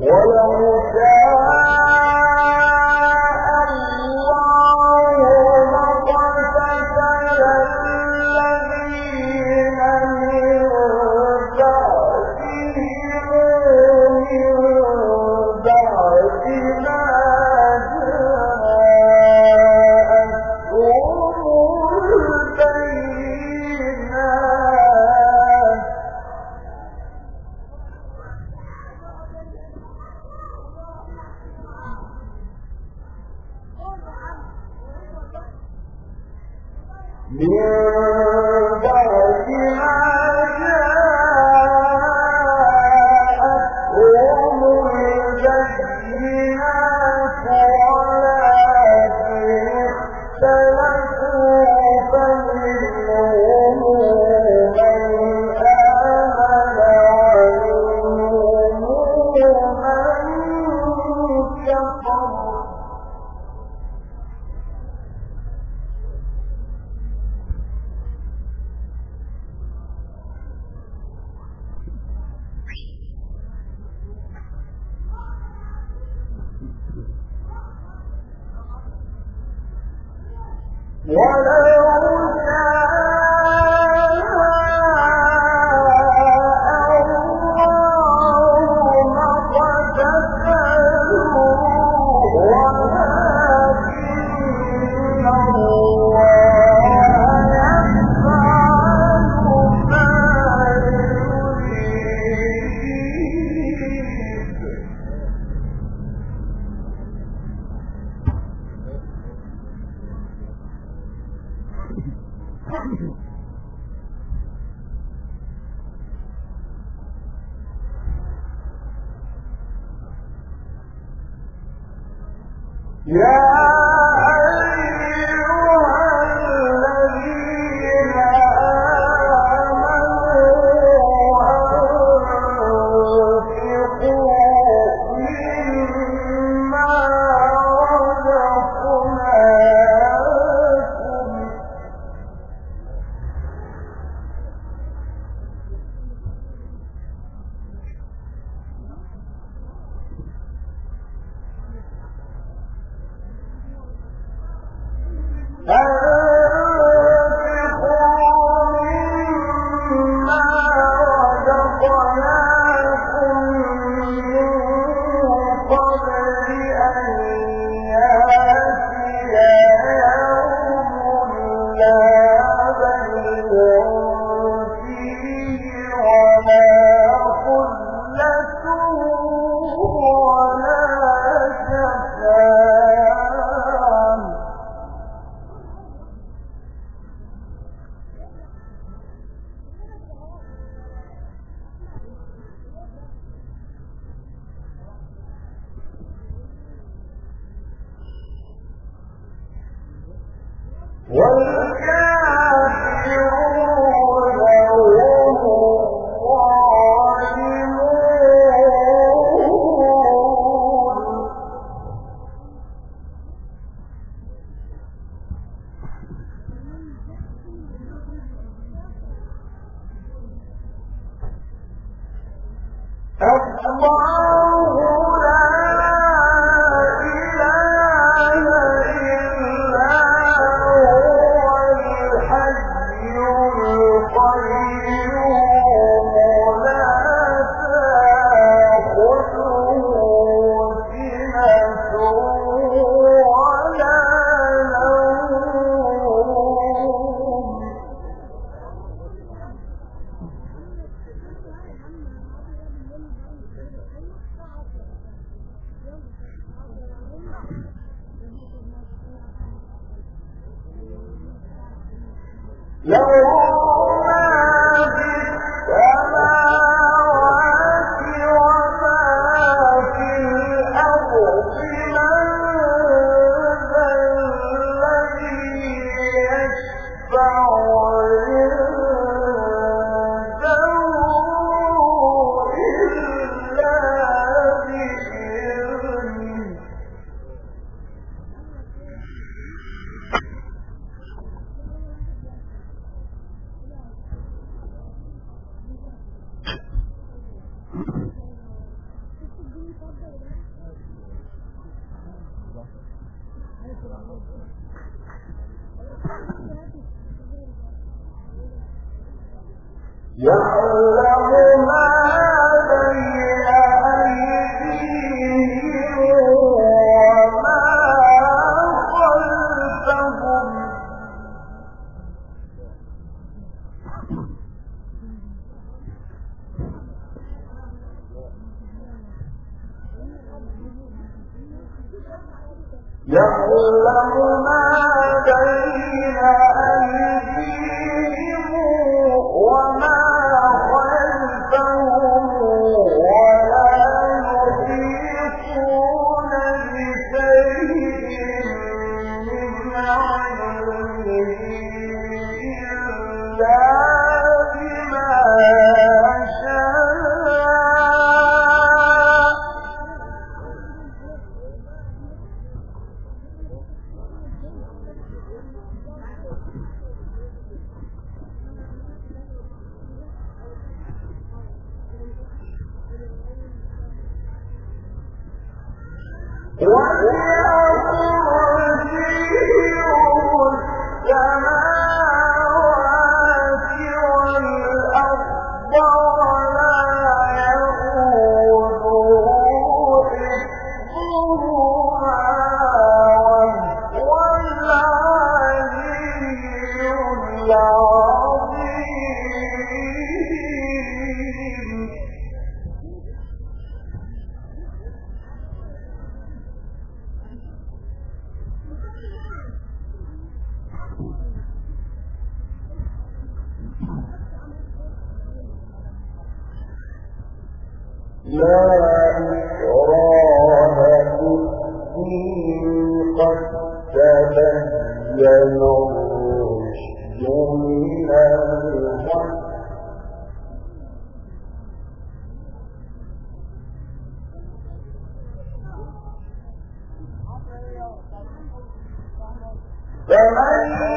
ولو يعلم فمن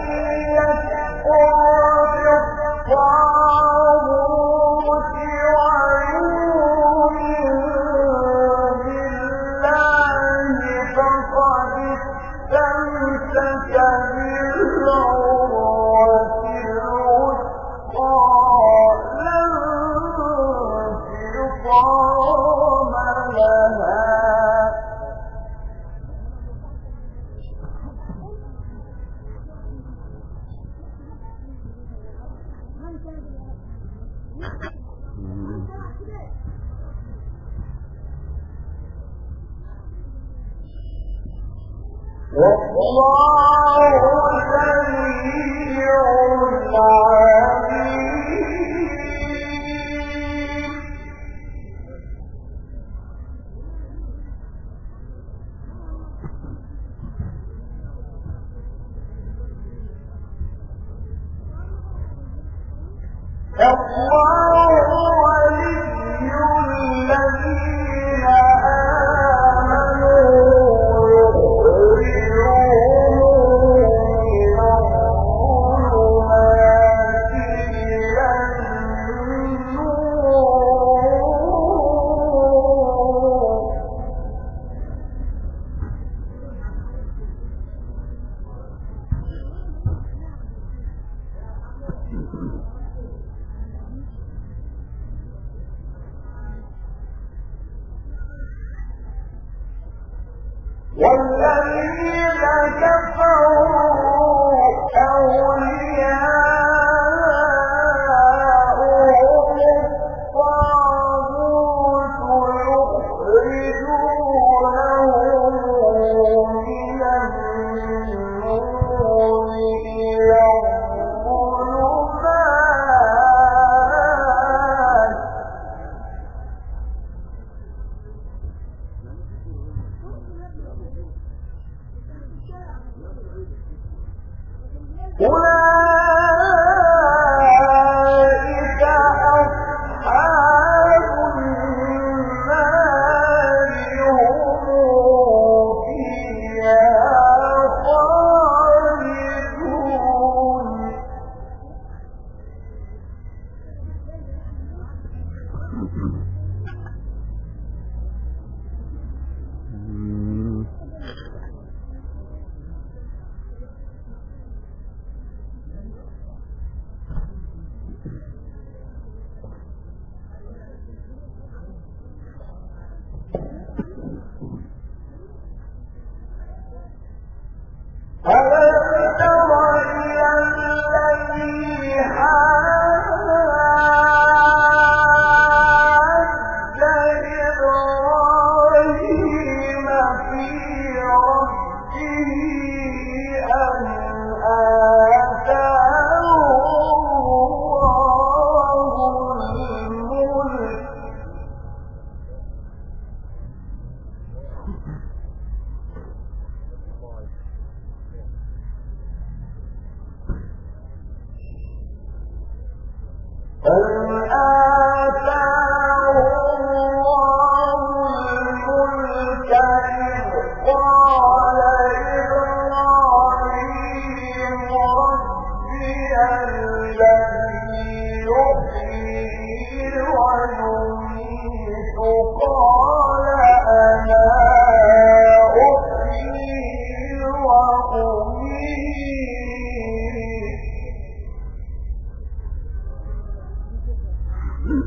والذين كفروا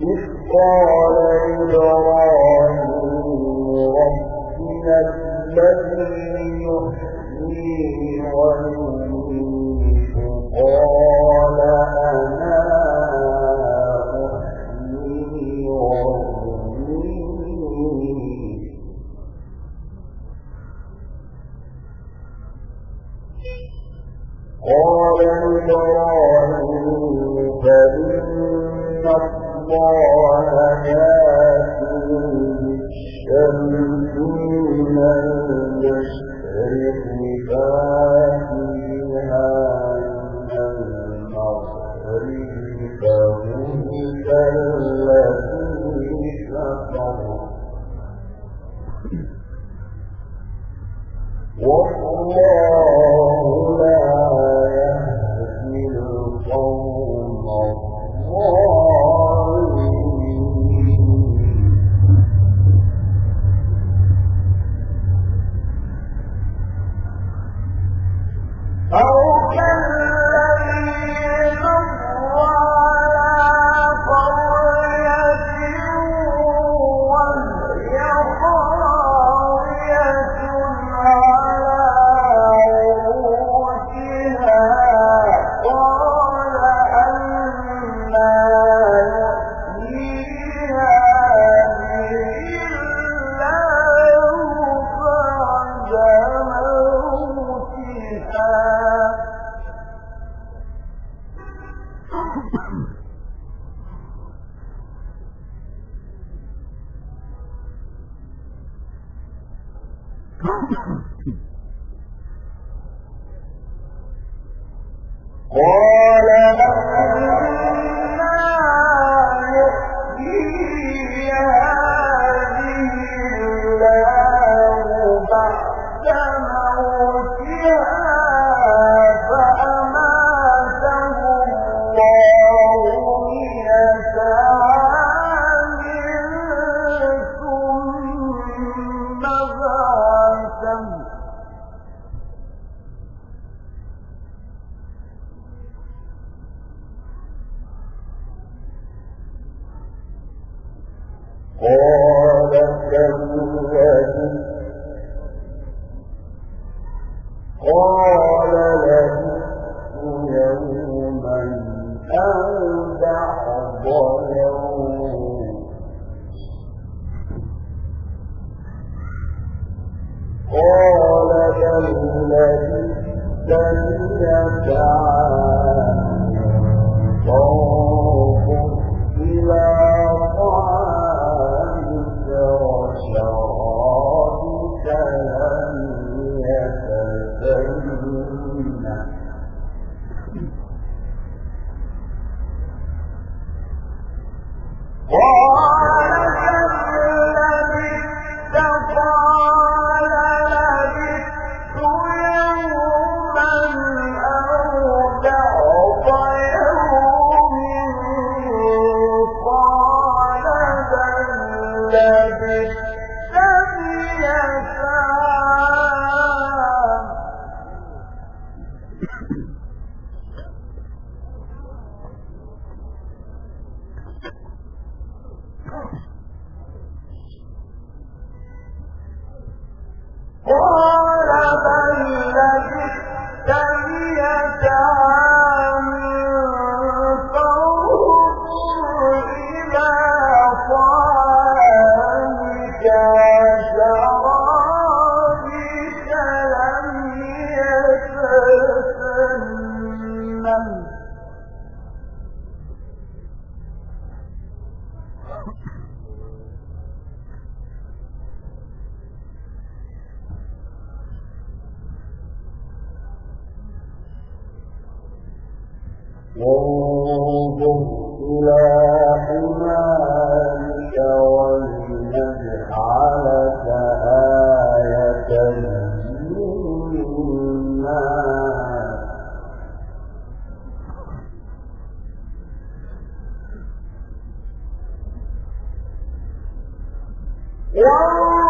إذ قال إبراهيم ربنا الذي يحيي إلا 王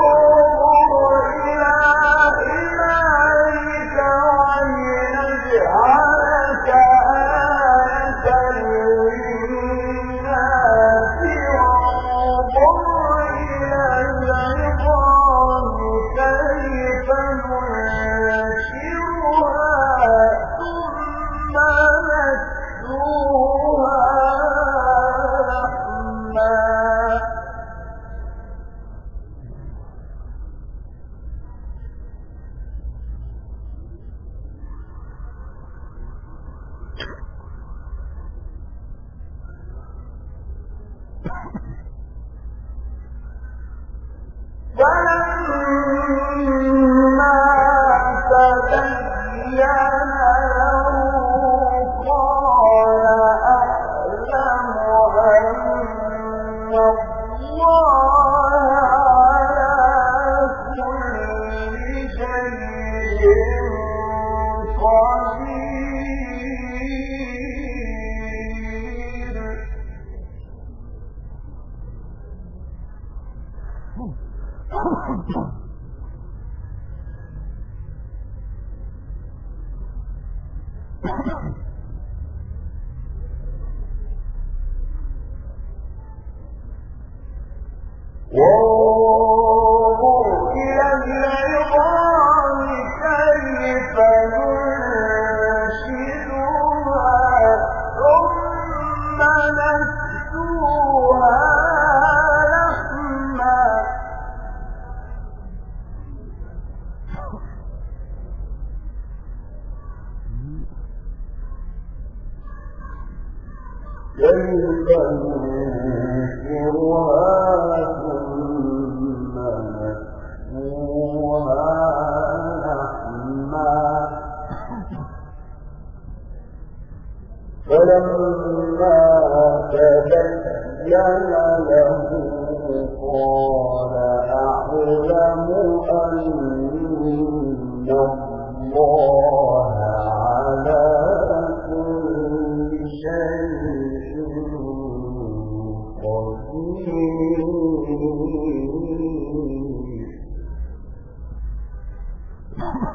Thank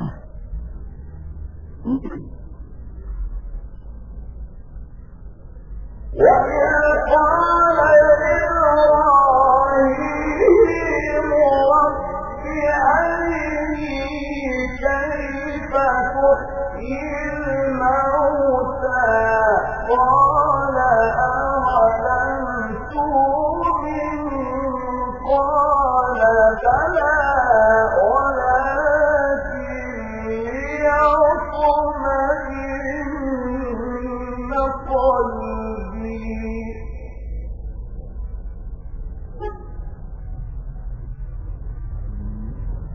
you.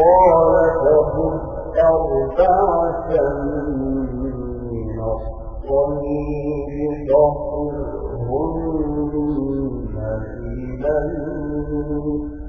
قال فخذ من الصميم فخذهن إليك